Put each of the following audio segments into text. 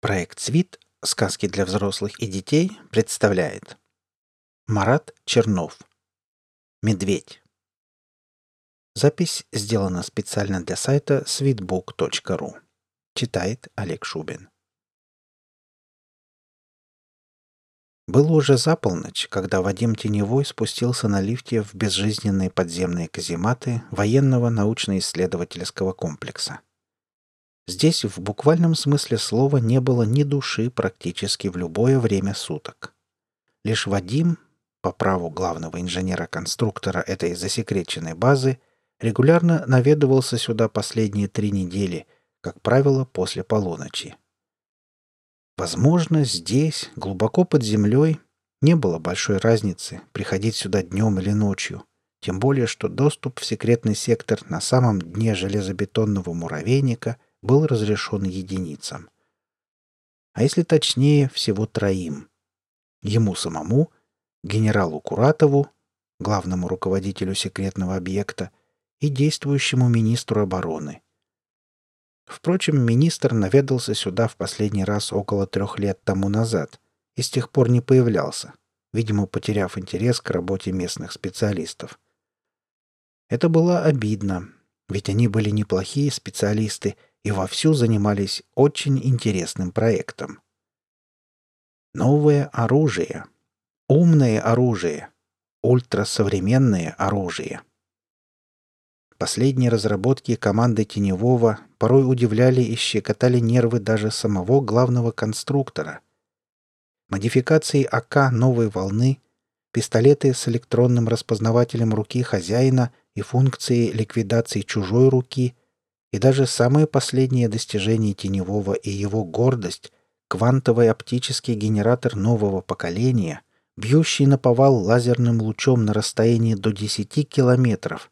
Проект «Свит. Сказки для взрослых и детей» представляет Марат Чернов Медведь Запись сделана специально для сайта sweetbook.ru Читает Олег Шубин Было уже за полночь, когда Вадим Теневой спустился на лифте в безжизненные подземные казематы военного научно-исследовательского комплекса. Здесь в буквальном смысле слова не было ни души практически в любое время суток. Лишь Вадим, по праву главного инженера-конструктора этой засекреченной базы, регулярно наведывался сюда последние три недели, как правило, после полуночи. Возможно, здесь, глубоко под землей, не было большой разницы приходить сюда днем или ночью, тем более, что доступ в секретный сектор на самом дне железобетонного муравейника был разрешен единицам. А если точнее, всего троим. Ему самому, генералу Куратову, главному руководителю секретного объекта, и действующему министру обороны. Впрочем, министр наведался сюда в последний раз около трех лет тому назад и с тех пор не появлялся, видимо, потеряв интерес к работе местных специалистов. Это было обидно, ведь они были неплохие специалисты и вовсю занимались очень интересным проектом. Новое оружие. Умное оружие. Ультрасовременное оружие. Последние разработки команды Теневого порой удивляли и щекотали нервы даже самого главного конструктора. Модификации АК новой волны, пистолеты с электронным распознавателем руки хозяина и функцией ликвидации чужой руки – и даже самое последнее достижение Теневого и его гордость — квантовый оптический генератор нового поколения, бьющий на повал лазерным лучом на расстоянии до 10 километров.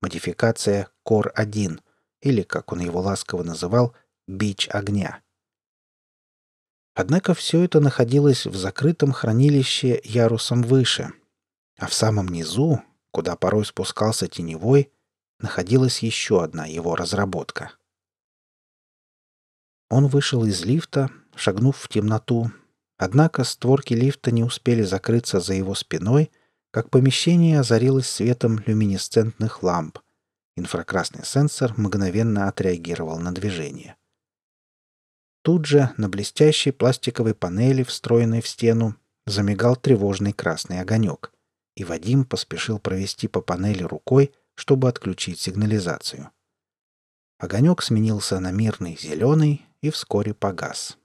Модификация Кор-1, или, как он его ласково называл, «бич огня». Однако все это находилось в закрытом хранилище ярусом выше, а в самом низу, куда порой спускался теневой, находилась еще одна его разработка. Он вышел из лифта, шагнув в темноту, однако створки лифта не успели закрыться за его спиной, как помещение озарилось светом люминесцентных ламп. Инфракрасный сенсор мгновенно отреагировал на движение. Тут же на блестящей пластиковой панели, встроенной в стену, замигал тревожный красный огонек, и Вадим поспешил провести по панели рукой, чтобы отключить сигнализацию. Огонек сменился на мирный зеленый и вскоре погас.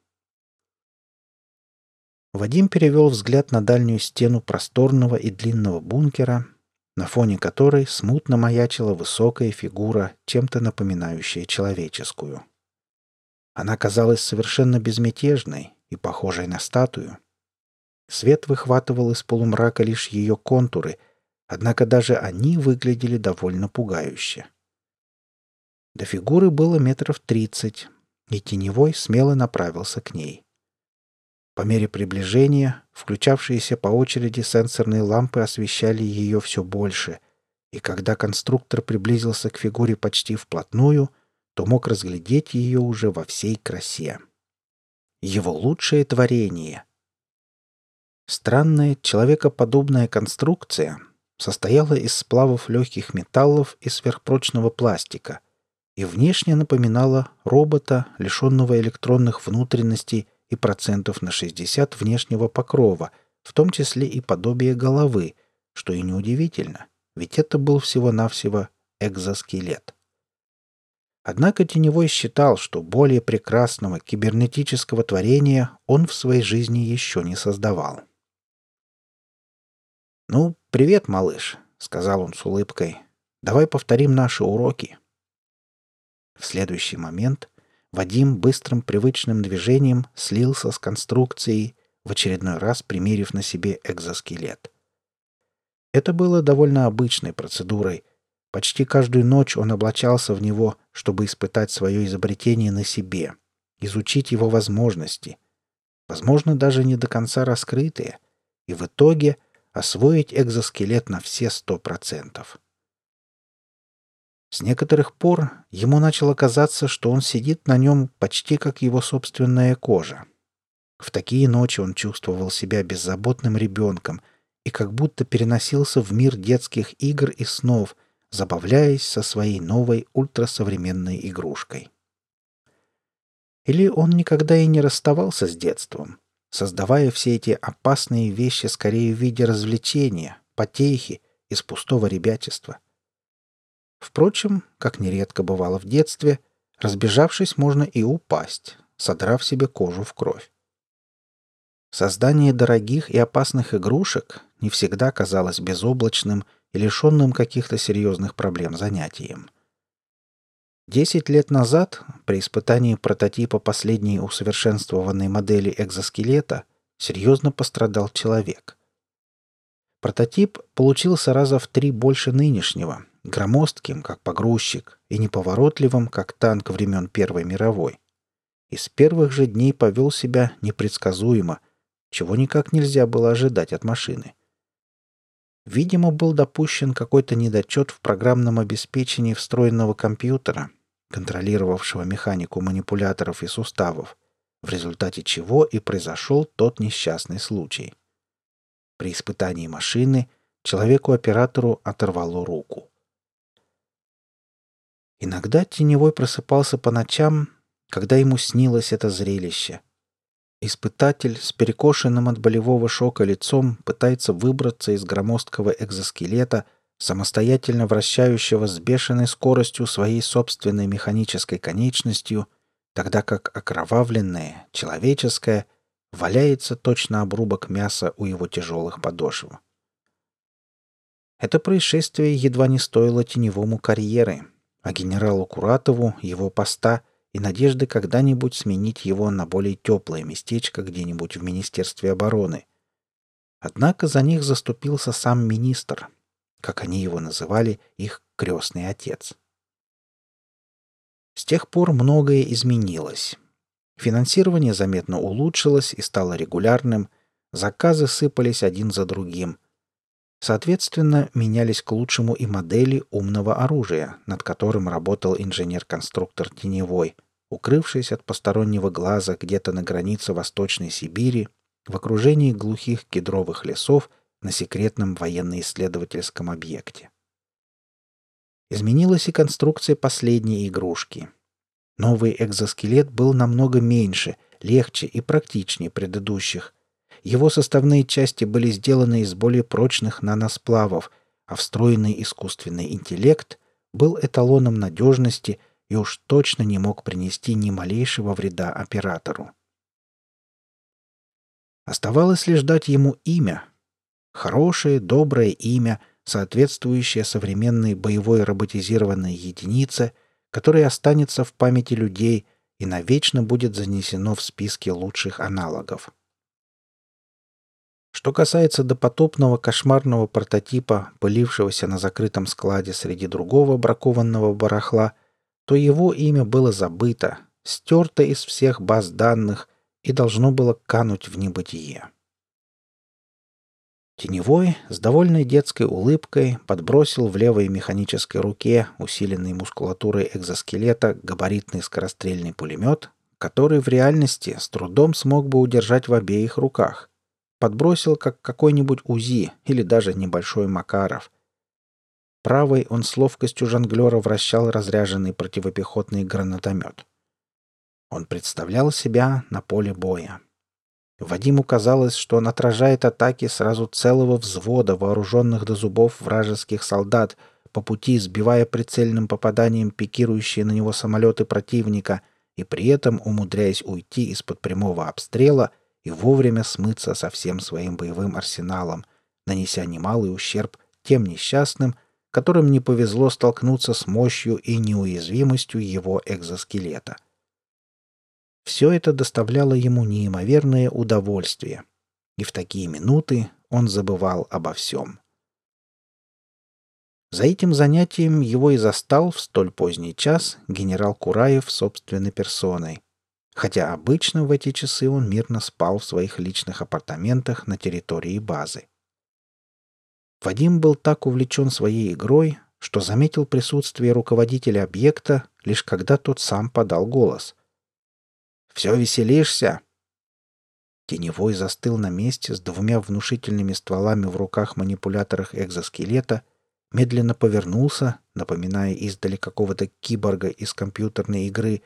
Вадим перевел взгляд на дальнюю стену просторного и длинного бункера, на фоне которой смутно маячила высокая фигура, чем-то напоминающая человеческую. Она казалась совершенно безмятежной и похожей на статую. Свет выхватывал из полумрака лишь ее контуры, Однако даже они выглядели довольно пугающе. До фигуры было метров тридцать, и теневой смело направился к ней. По мере приближения включавшиеся по очереди сенсорные лампы освещали ее все больше, и когда конструктор приблизился к фигуре почти вплотную, то мог разглядеть ее уже во всей красе. Его лучшее творение. Странная человекоподобная конструкция состояла из сплавов легких металлов и сверхпрочного пластика и внешне напоминала робота, лишенного электронных внутренностей и процентов на 60 внешнего покрова, в том числе и подобие головы, что и неудивительно, ведь это был всего-навсего экзоскелет. Однако Теневой считал, что более прекрасного кибернетического творения он в своей жизни еще не создавал. «Ну, привет, малыш», — сказал он с улыбкой. «Давай повторим наши уроки». В следующий момент Вадим быстрым привычным движением слился с конструкцией, в очередной раз примерив на себе экзоскелет. Это было довольно обычной процедурой. Почти каждую ночь он облачался в него, чтобы испытать свое изобретение на себе, изучить его возможности, возможно, даже не до конца раскрытые, и в итоге — освоить экзоскелет на все сто процентов. С некоторых пор ему начало казаться, что он сидит на нем почти как его собственная кожа. В такие ночи он чувствовал себя беззаботным ребенком и как будто переносился в мир детских игр и снов, забавляясь со своей новой ультрасовременной игрушкой. Или он никогда и не расставался с детством, создавая все эти опасные вещи скорее в виде развлечения, потехи, из пустого ребячества. Впрочем, как нередко бывало в детстве, разбежавшись, можно и упасть, содрав себе кожу в кровь. Создание дорогих и опасных игрушек не всегда казалось безоблачным и лишенным каких-то серьезных проблем занятием. Десять лет назад, при испытании прототипа последней усовершенствованной модели экзоскелета, серьезно пострадал человек. Прототип получился раза в три больше нынешнего, громоздким, как погрузчик, и неповоротливым, как танк времен Первой мировой. И с первых же дней повел себя непредсказуемо, чего никак нельзя было ожидать от машины. Видимо, был допущен какой-то недочет в программном обеспечении встроенного компьютера, контролировавшего механику манипуляторов и суставов, в результате чего и произошел тот несчастный случай — при испытании машины человеку-оператору оторвало руку. Иногда теневой просыпался по ночам, когда ему снилось это зрелище. Испытатель с перекошенным от болевого шока лицом пытается выбраться из громоздкого экзоскелета, самостоятельно вращающего с бешеной скоростью своей собственной механической конечностью, тогда как окровавленное, человеческое — валяется точно обрубок мяса у его тяжелых подошв. Это происшествие едва не стоило теневому карьеры, а генералу Куратову его поста и надежды когда-нибудь сменить его на более теплое местечко где-нибудь в Министерстве обороны. Однако за них заступился сам министр, как они его называли, их крестный отец. С тех пор многое изменилось. Финансирование заметно улучшилось и стало регулярным, заказы сыпались один за другим. Соответственно, менялись к лучшему и модели умного оружия, над которым работал инженер-конструктор Теневой, укрывшись от постороннего глаза где-то на границе Восточной Сибири, в окружении глухих кедровых лесов на секретном военно-исследовательском объекте. Изменилась и конструкция последней игрушки — Новый экзоскелет был намного меньше, легче и практичнее предыдущих. Его составные части были сделаны из более прочных наносплавов, а встроенный искусственный интеллект был эталоном надежности и уж точно не мог принести ни малейшего вреда оператору. Оставалось лишь дать ему имя. Хорошее, доброе имя, соответствующее современной боевой роботизированной единице — которое останется в памяти людей и навечно будет занесено в списки лучших аналогов. Что касается допотопного кошмарного прототипа, пылившегося на закрытом складе среди другого бракованного барахла, то его имя было забыто, стерто из всех баз данных и должно было кануть в небытие. Теневой, с довольной детской улыбкой, подбросил в левой механической руке, усиленной мускулатурой экзоскелета, габаритный скорострельный пулемет, который в реальности с трудом смог бы удержать в обеих руках. Подбросил, как какой-нибудь УЗИ или даже небольшой Макаров. Правой он с ловкостью жонглера вращал разряженный противопехотный гранатомет. Он представлял себя на поле боя. Вадиму казалось, что он отражает атаки сразу целого взвода вооруженных до зубов вражеских солдат, по пути сбивая прицельным попаданием пикирующие на него самолеты противника и при этом умудряясь уйти из-под прямого обстрела и вовремя смыться со всем своим боевым арсеналом, нанеся немалый ущерб тем несчастным, которым не повезло столкнуться с мощью и неуязвимостью его экзоскелета — все это доставляло ему неимоверное удовольствие, и в такие минуты он забывал обо всем. За этим занятием его и застал в столь поздний час генерал Кураев собственной персоной, хотя обычно в эти часы он мирно спал в своих личных апартаментах на территории базы. Вадим был так увлечен своей игрой, что заметил присутствие руководителя объекта, лишь когда тот сам подал голос. «Все веселишься?» Теневой застыл на месте с двумя внушительными стволами в руках-манипуляторах экзоскелета, медленно повернулся, напоминая издали какого-то киборга из компьютерной игры,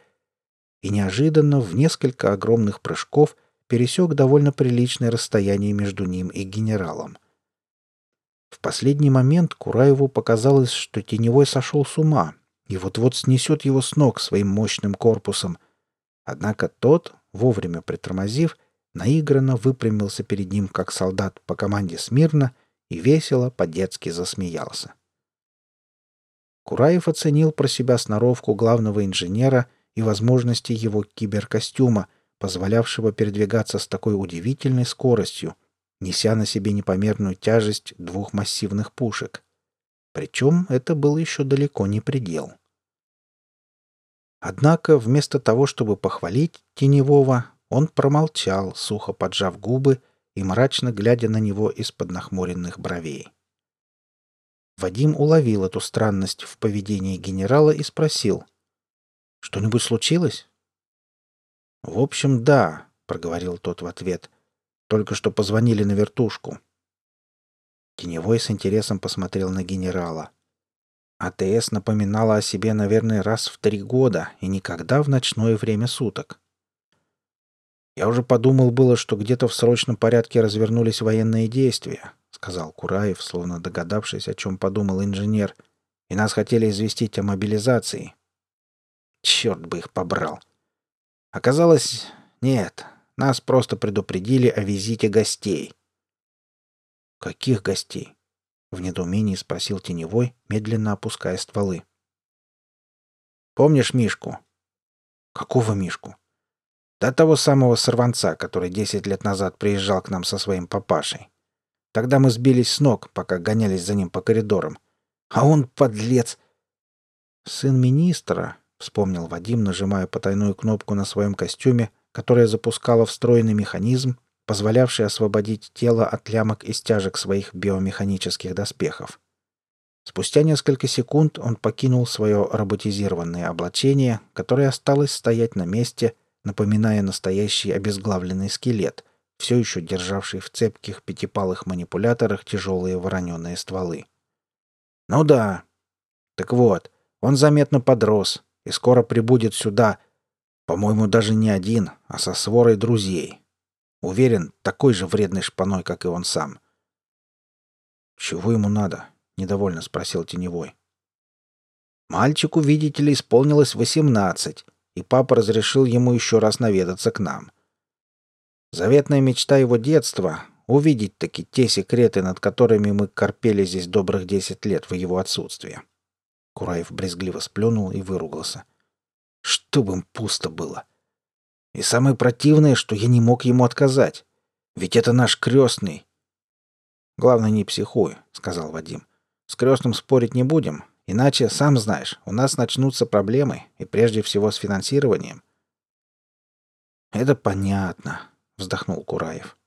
и неожиданно в несколько огромных прыжков пересек довольно приличное расстояние между ним и генералом. В последний момент Кураеву показалось, что Теневой сошел с ума и вот-вот снесет его с ног своим мощным корпусом. Однако тот, вовремя притормозив, наигранно выпрямился перед ним, как солдат по команде смирно, и весело по-детски засмеялся. Кураев оценил про себя сноровку главного инженера и возможности его киберкостюма, позволявшего передвигаться с такой удивительной скоростью, неся на себе непомерную тяжесть двух массивных пушек. Причем это был еще далеко не предел. Однако вместо того, чтобы похвалить Теневого, он промолчал, сухо поджав губы и мрачно глядя на него из-под нахмуренных бровей. Вадим уловил эту странность в поведении генерала и спросил. «Что-нибудь случилось?» «В общем, да», — проговорил тот в ответ. «Только что позвонили на вертушку». Теневой с интересом посмотрел на генерала. АТС напоминала о себе, наверное, раз в три года и никогда в ночное время суток. «Я уже подумал было, что где-то в срочном порядке развернулись военные действия», — сказал Кураев, словно догадавшись, о чем подумал инженер, «и нас хотели известить о мобилизации». Черт бы их побрал. Оказалось, нет, нас просто предупредили о визите гостей. «Каких гостей?» — в недоумении спросил Теневой, медленно опуская стволы. «Помнишь Мишку?» «Какого Мишку?» До того самого сорванца, который десять лет назад приезжал к нам со своим папашей. Тогда мы сбились с ног, пока гонялись за ним по коридорам. А он, подлец... «Сын министра», — вспомнил Вадим, нажимая потайную кнопку на своем костюме, которая запускала встроенный механизм, позволявший освободить тело от лямок и стяжек своих биомеханических доспехов. Спустя несколько секунд он покинул свое роботизированное облачение, которое осталось стоять на месте, напоминая настоящий обезглавленный скелет, все еще державший в цепких пятипалых манипуляторах тяжелые вороненые стволы. «Ну да. Так вот, он заметно подрос и скоро прибудет сюда, по-моему, даже не один, а со сворой друзей. Уверен, такой же вредный шпаной, как и он сам». «Чего ему надо?» — недовольно спросил Теневой. «Мальчику, видите ли, исполнилось восемнадцать, и папа разрешил ему еще раз наведаться к нам. Заветная мечта его детства — увидеть таки те секреты, над которыми мы корпели здесь добрых десять лет в его отсутствие. Кураев брезгливо сплюнул и выругался. Чтоб им пусто было. И самое противное, что я не мог ему отказать. Ведь это наш крестный. Главное, не психуй, — сказал Вадим. С крестным спорить не будем, Иначе, сам знаешь, у нас начнутся проблемы, и прежде всего с финансированием. Это понятно, вздохнул Кураев.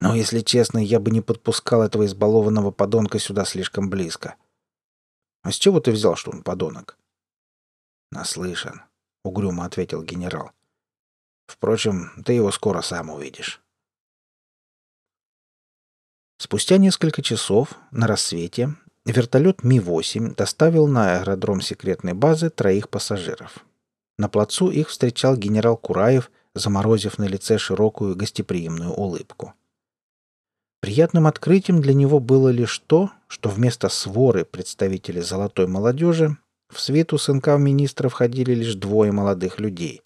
Но, если честно, я бы не подпускал этого избалованного подонка сюда слишком близко. А с чего ты взял, что он подонок? Наслышан, угрюмо ответил генерал. Впрочем, ты его скоро сам увидишь. Спустя несколько часов, на рассвете, Вертолет Ми-8 доставил на аэродром секретной базы троих пассажиров. На плацу их встречал генерал Кураев, заморозив на лице широкую гостеприимную улыбку. Приятным открытием для него было лишь то, что вместо своры представителей золотой молодежи в свиту сынка министра входили лишь двое молодых людей.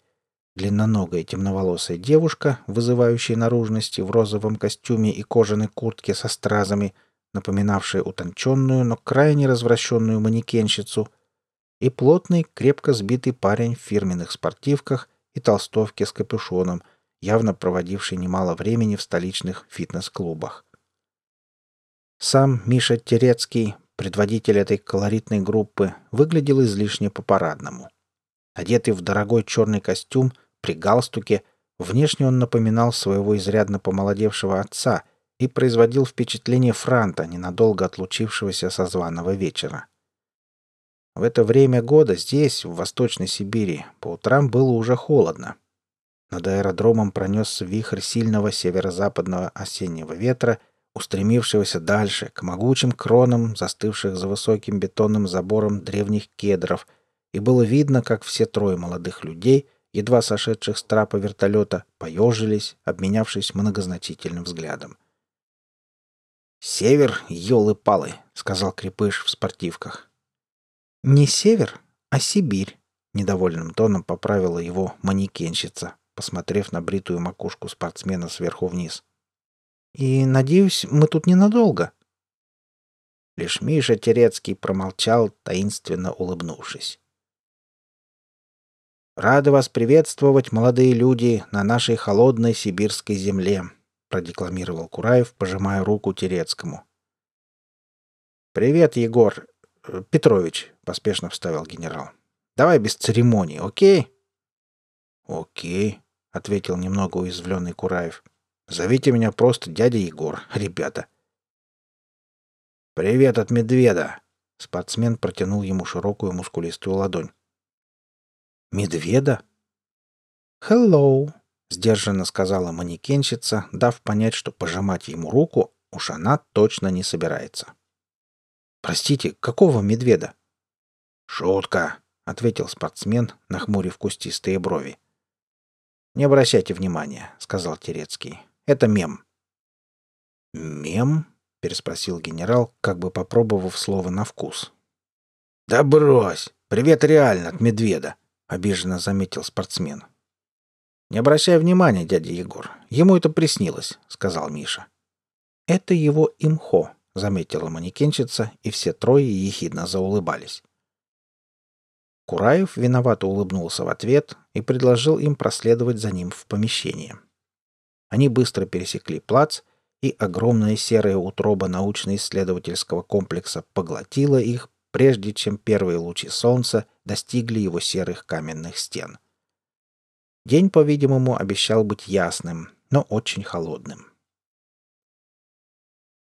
Длинноногая темноволосая девушка, вызывающая наружности в розовом костюме и кожаной куртке со стразами, напоминавшая утонченную, но крайне развращенную манекенщицу, и плотный, крепко сбитый парень в фирменных спортивках и толстовке с капюшоном, явно проводивший немало времени в столичных фитнес-клубах. Сам Миша Терецкий, предводитель этой колоритной группы, выглядел излишне по-парадному. Одетый в дорогой черный костюм, при галстуке, внешне он напоминал своего изрядно помолодевшего отца — и производил впечатление франта, ненадолго отлучившегося со званого вечера. В это время года здесь, в Восточной Сибири, по утрам было уже холодно. Над аэродромом пронесся вихрь сильного северо-западного осеннего ветра, устремившегося дальше, к могучим кронам, застывших за высоким бетонным забором древних кедров, и было видно, как все трое молодых людей, едва сошедших с трапа вертолета, поежились, обменявшись многозначительным взглядом. «Север, елы-палы», — сказал Крепыш в спортивках. «Не север, а Сибирь», — недовольным тоном поправила его манекенщица, посмотрев на бритую макушку спортсмена сверху вниз. «И, надеюсь, мы тут ненадолго». Лишь Миша Терецкий промолчал, таинственно улыбнувшись. «Рады вас приветствовать, молодые люди, на нашей холодной сибирской земле», продекламировал Кураев, пожимая руку Терецкому. «Привет, Егор. Э, Петрович», — поспешно вставил генерал. «Давай без церемоний, окей?» «Окей», — ответил немного уязвленный Кураев. «Зовите меня просто дядя Егор, ребята». «Привет от медведа!» — спортсмен протянул ему широкую мускулистую ладонь. «Медведа?» «Hello!» — сдержанно сказала манекенщица, дав понять, что пожимать ему руку уж она точно не собирается. «Простите, какого медведа?» «Шутка», — ответил спортсмен, нахмурив кустистые брови. «Не обращайте внимания», — сказал Терецкий. «Это мем». «Мем?» — переспросил генерал, как бы попробовав слово на вкус. «Да брось! Привет реально от медведа!» — обиженно заметил спортсмен. «Не обращай внимания, дядя Егор. Ему это приснилось», — сказал Миша. «Это его имхо», — заметила манекенщица, и все трое ехидно заулыбались. Кураев виновато улыбнулся в ответ и предложил им проследовать за ним в помещение. Они быстро пересекли плац, и огромная серая утроба научно-исследовательского комплекса поглотила их, прежде чем первые лучи солнца достигли его серых каменных стен. День, по-видимому, обещал быть ясным, но очень холодным.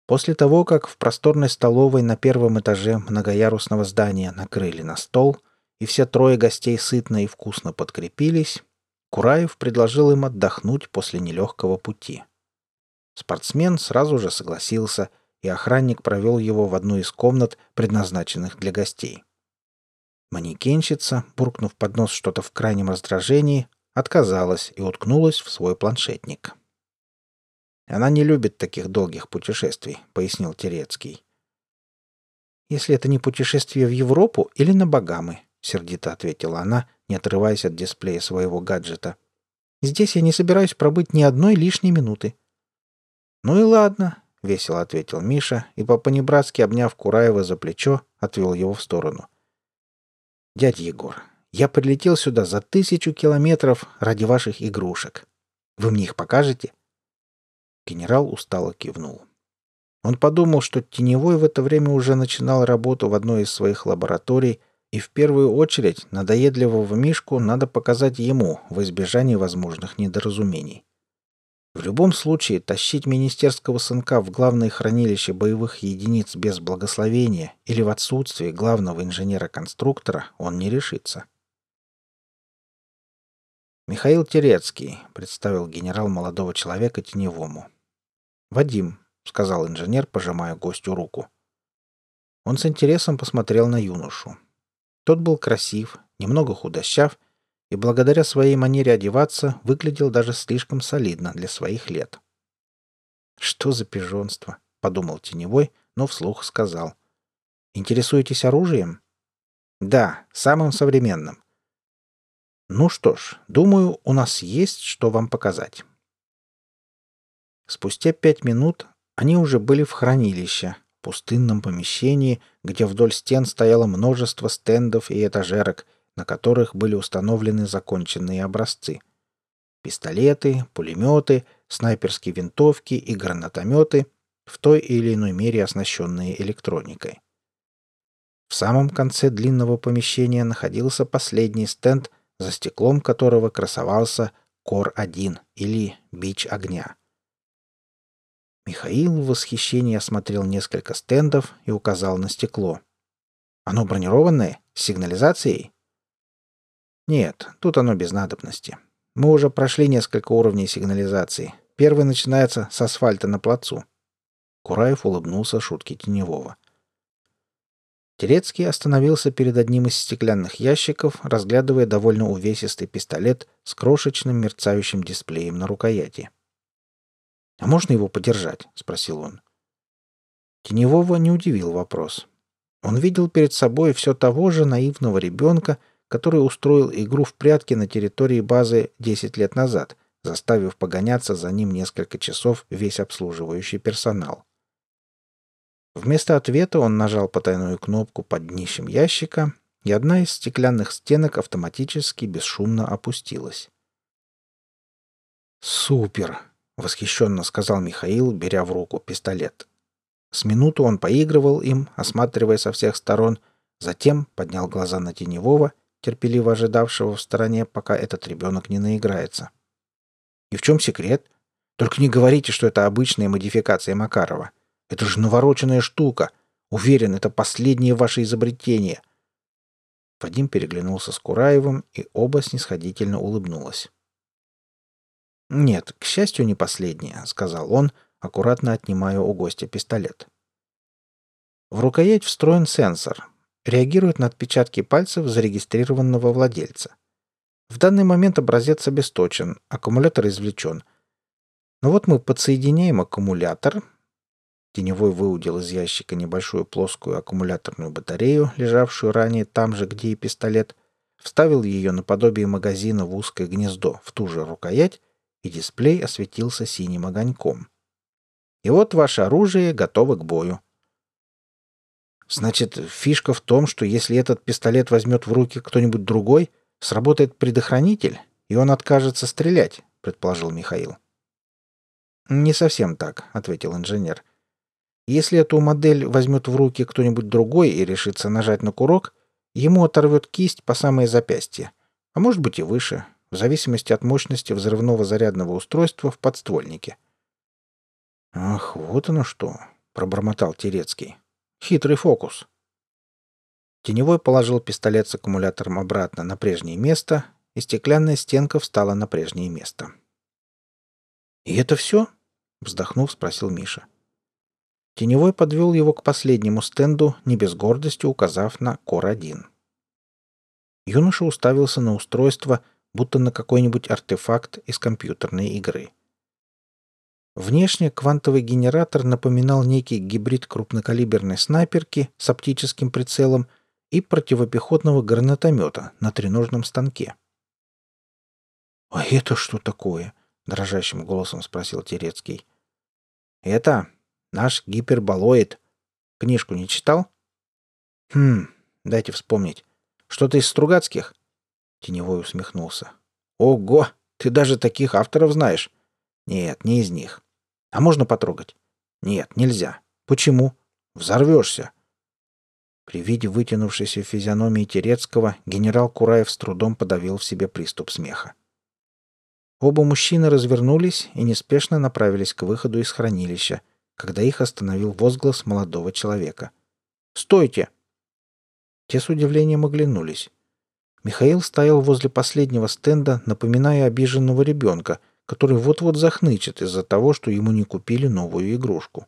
После того, как в просторной столовой на первом этаже многоярусного здания накрыли на стол, и все трое гостей сытно и вкусно подкрепились, Кураев предложил им отдохнуть после нелегкого пути. Спортсмен сразу же согласился, и охранник провел его в одну из комнат, предназначенных для гостей. Манекенщица, буркнув под нос что-то в крайнем раздражении, отказалась и уткнулась в свой планшетник. Она не любит таких долгих путешествий, пояснил Терецкий. Если это не путешествие в Европу или на Багамы, сердито ответила она, не отрываясь от дисплея своего гаджета. Здесь я не собираюсь пробыть ни одной лишней минуты. Ну и ладно, весело ответил Миша и по-понебратски обняв Кураева за плечо, отвел его в сторону. Дядя Егор, я прилетел сюда за тысячу километров ради ваших игрушек. Вы мне их покажете? Генерал устало кивнул. Он подумал, что Теневой в это время уже начинал работу в одной из своих лабораторий, и в первую очередь надоедливого Мишку надо показать ему в избежании возможных недоразумений. В любом случае, тащить министерского сынка в главное хранилище боевых единиц без благословения или в отсутствии главного инженера-конструктора он не решится. «Михаил Терецкий», — представил генерал молодого человека теневому. «Вадим», — сказал инженер, пожимая гостю руку. Он с интересом посмотрел на юношу. Тот был красив, немного худощав и благодаря своей манере одеваться выглядел даже слишком солидно для своих лет. «Что за пижонство?» — подумал Теневой, но вслух сказал. «Интересуетесь оружием?» «Да, самым современным. Ну что ж, думаю, у нас есть что вам показать. Спустя пять минут они уже были в хранилище, пустынном помещении, где вдоль стен стояло множество стендов и этажерок, на которых были установлены законченные образцы. Пистолеты, пулеметы, снайперские винтовки и гранатометы, в той или иной мере оснащенные электроникой. В самом конце длинного помещения находился последний стенд — за стеклом которого красовался Кор-1 или Бич огня. Михаил в восхищении осмотрел несколько стендов и указал на стекло. Оно бронированное? С сигнализацией?» «Нет, тут оно без надобности. Мы уже прошли несколько уровней сигнализации. Первый начинается с асфальта на плацу». Кураев улыбнулся шутке Теневого. Терецкий остановился перед одним из стеклянных ящиков, разглядывая довольно увесистый пистолет с крошечным мерцающим дисплеем на рукояти. «А можно его подержать?» — спросил он. Теневого не удивил вопрос. Он видел перед собой все того же наивного ребенка, который устроил игру в прятки на территории базы 10 лет назад, заставив погоняться за ним несколько часов весь обслуживающий персонал. Вместо ответа он нажал потайную кнопку под днищем ящика, и одна из стеклянных стенок автоматически бесшумно опустилась. «Супер!» — восхищенно сказал Михаил, беря в руку пистолет. С минуту он поигрывал им, осматривая со всех сторон, затем поднял глаза на Теневого, терпеливо ожидавшего в стороне, пока этот ребенок не наиграется. «И в чем секрет? Только не говорите, что это обычная модификация Макарова. Это же навороченная штука. Уверен, это последнее ваше изобретение. Вадим переглянулся с Кураевым, и оба снисходительно улыбнулась. «Нет, к счастью, не последнее», — сказал он, аккуратно отнимая у гостя пистолет. В рукоять встроен сенсор. Реагирует на отпечатки пальцев зарегистрированного владельца. В данный момент образец обесточен, аккумулятор извлечен. Но вот мы подсоединяем аккумулятор, Теневой выудил из ящика небольшую плоскую аккумуляторную батарею, лежавшую ранее там же, где и пистолет, вставил ее наподобие магазина в узкое гнездо в ту же рукоять, и дисплей осветился синим огоньком. И вот ваше оружие готово к бою. Значит, фишка в том, что если этот пистолет возьмет в руки кто-нибудь другой, сработает предохранитель, и он откажется стрелять, предположил Михаил. Не совсем так, ответил инженер. Если эту модель возьмет в руки кто-нибудь другой и решится нажать на курок, ему оторвет кисть по самое запястье, а может быть и выше, в зависимости от мощности взрывного зарядного устройства в подствольнике. «Ах, вот оно что!» — пробормотал Терецкий. «Хитрый фокус!» Теневой положил пистолет с аккумулятором обратно на прежнее место, и стеклянная стенка встала на прежнее место. «И это все?» — вздохнув, спросил Миша. Теневой подвел его к последнему стенду, не без гордости указав на Кор-1. Юноша уставился на устройство, будто на какой-нибудь артефакт из компьютерной игры. Внешне квантовый генератор напоминал некий гибрид крупнокалиберной снайперки с оптическим прицелом и противопехотного гранатомета на треножном станке. «А это что такое?» — дрожащим голосом спросил Терецкий. «Это Наш гиперболоид. Книжку не читал? Хм, дайте вспомнить. Что-то из Стругацких? Теневой усмехнулся. Ого, ты даже таких авторов знаешь? Нет, не из них. А можно потрогать? Нет, нельзя. Почему? Взорвешься. При виде вытянувшейся физиономии Терецкого генерал Кураев с трудом подавил в себе приступ смеха. Оба мужчины развернулись и неспешно направились к выходу из хранилища, когда их остановил возглас молодого человека. «Стойте!» Те с удивлением оглянулись. Михаил стоял возле последнего стенда, напоминая обиженного ребенка, который вот-вот захнычет из-за того, что ему не купили новую игрушку.